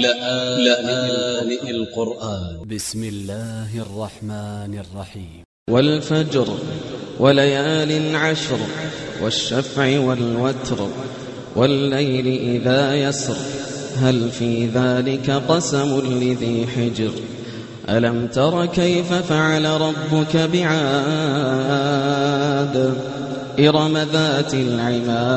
لآن القرآن. ب س م الله الرحمن الرحيم. والفجر وليال عشر والشفع والوتر والليل إذا يسر. هل في ذلك قسم لذي حجر؟ ألم تر كيف فعل ربك بعاد؟ إرم ذات العماد.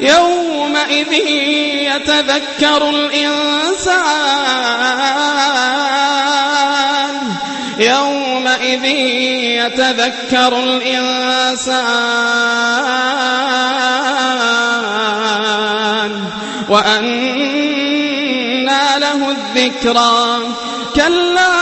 يومئذ يتذكر الإنسان. يومئذ يتذكر الإنسان. وأنى له الذكرى. كلا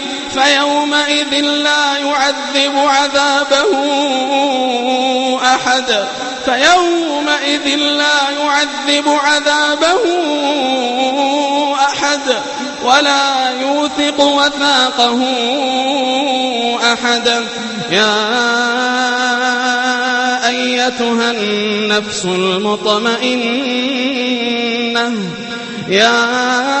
فيومئذ لا يعذب عذابه أحد. فيومئذ لا يعذب عذابه أحد ولا يوثق وثاقه أحد. يا أيتها النفس المطمئنة يا